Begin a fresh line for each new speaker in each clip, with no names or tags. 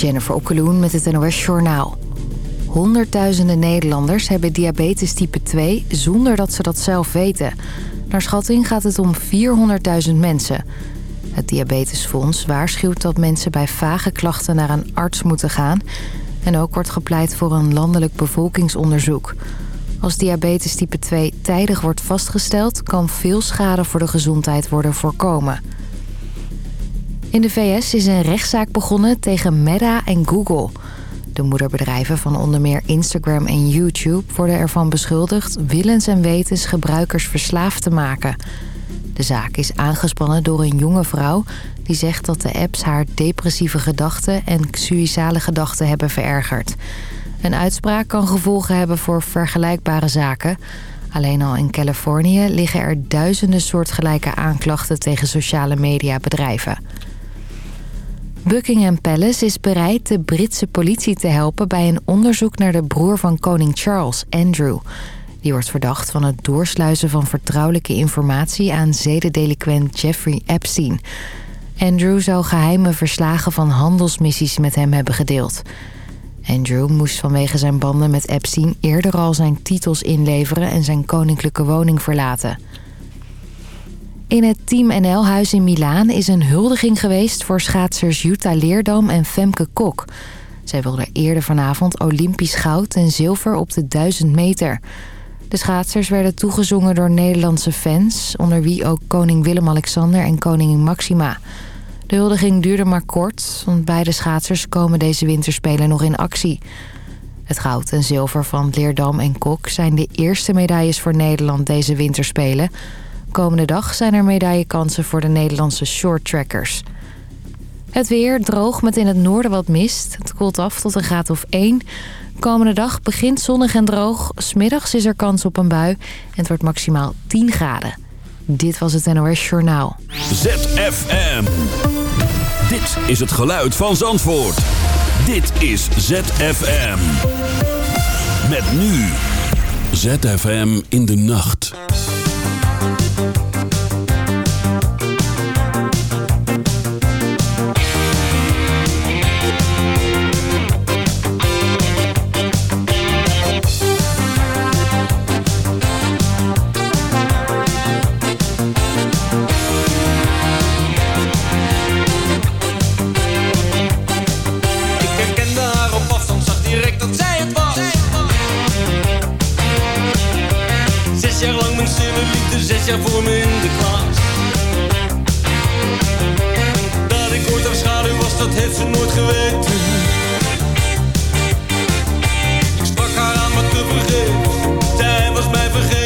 Jennifer Okkeloen met het NOS Journaal. Honderdduizenden Nederlanders hebben diabetes type 2 zonder dat ze dat zelf weten. Naar schatting gaat het om 400.000 mensen. Het Diabetesfonds waarschuwt dat mensen bij vage klachten naar een arts moeten gaan... en ook wordt gepleit voor een landelijk bevolkingsonderzoek. Als diabetes type 2 tijdig wordt vastgesteld... kan veel schade voor de gezondheid worden voorkomen... In de VS is een rechtszaak begonnen tegen Meta en Google. De moederbedrijven van onder meer Instagram en YouTube... worden ervan beschuldigd willens en wetens gebruikers verslaafd te maken. De zaak is aangespannen door een jonge vrouw... die zegt dat de apps haar depressieve gedachten... en suïcale gedachten hebben verergerd. Een uitspraak kan gevolgen hebben voor vergelijkbare zaken... Alleen al in Californië liggen er duizenden soortgelijke aanklachten tegen sociale mediabedrijven. Buckingham Palace is bereid de Britse politie te helpen... bij een onderzoek naar de broer van koning Charles, Andrew. Die wordt verdacht van het doorsluizen van vertrouwelijke informatie... aan zedendeliquent Jeffrey Epstein. Andrew zou geheime verslagen van handelsmissies met hem hebben gedeeld. Andrew moest vanwege zijn banden met Epstein eerder al zijn titels inleveren... en zijn koninklijke woning verlaten... In het Team NL-huis in Milaan is een huldiging geweest voor schaatsers Jutta Leerdam en Femke Kok. Zij wilden eerder vanavond Olympisch goud en zilver op de 1000 meter. De schaatsers werden toegezongen door Nederlandse fans... onder wie ook koning Willem-Alexander en koningin Maxima. De huldiging duurde maar kort, want beide schaatsers komen deze winterspelen nog in actie. Het goud en zilver van Leerdam en Kok zijn de eerste medailles voor Nederland deze winterspelen... Komende dag zijn er medaillekansen voor de Nederlandse shorttrackers. Het weer droog met in het noorden wat mist. Het koelt af tot een graad of 1. Komende dag begint zonnig en droog. Smiddags is er kans op een bui. En het wordt maximaal 10 graden. Dit was het NOS Journaal.
ZFM. Dit is het geluid van Zandvoort. Dit is ZFM. Met nu. ZFM in de nacht.
Jaar voor me in de. Dat ik ooit haar schaduw was, dat heeft ze nooit geweten. Ik sprak haar aan, maar te vergeefs. Zij was mij vergeten.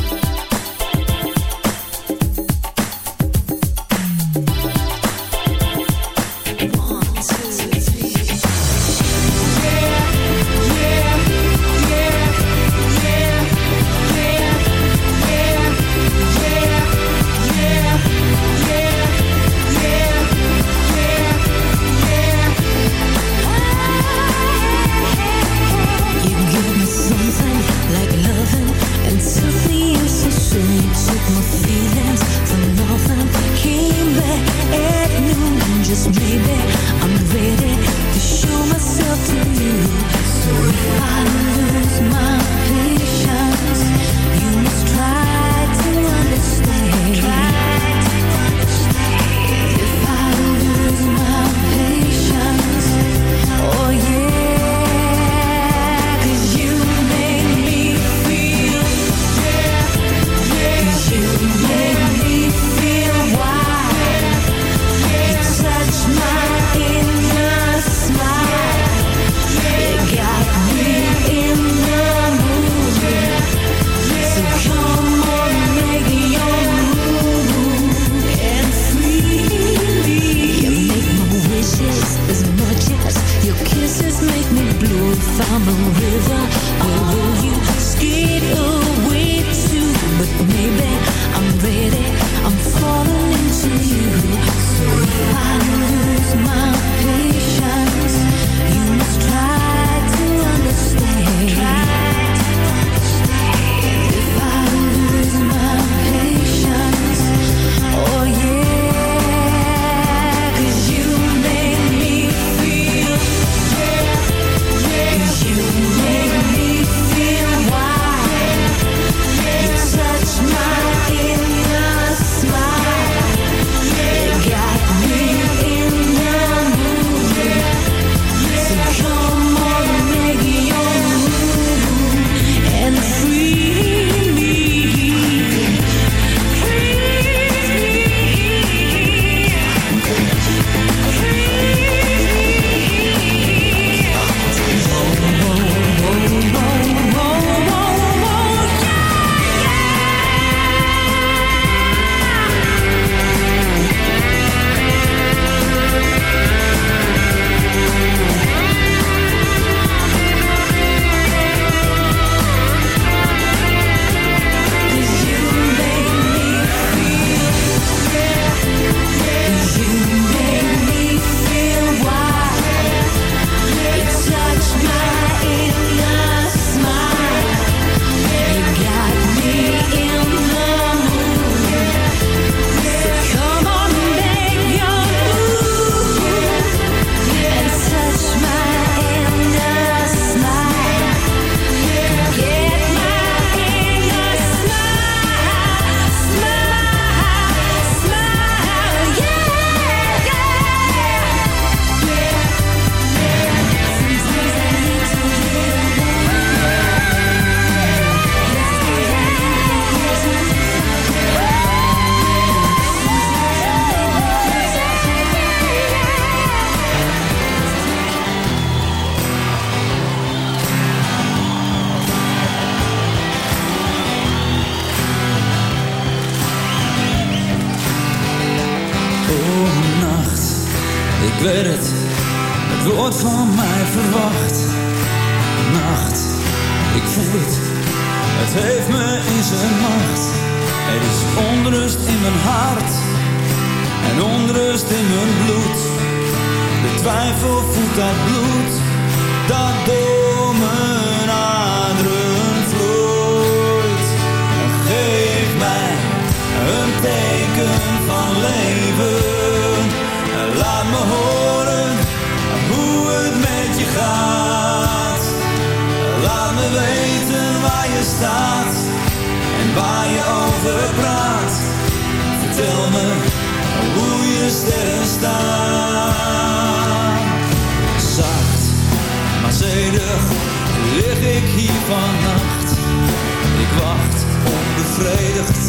bevredigd.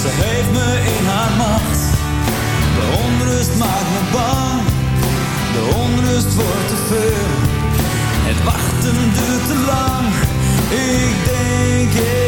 Ze heeft me in haar macht. De onrust maakt me bang. De onrust wordt
te veel. Het wachten duurt te lang. Ik denk.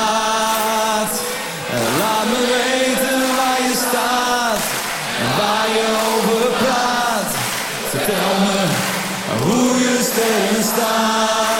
star.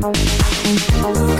Come on,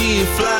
she fly.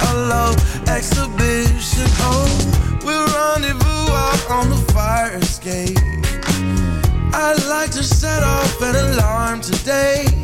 a
love exhibition. Oh, we'll rendezvous out on the fire escape. I'd like to set off an alarm today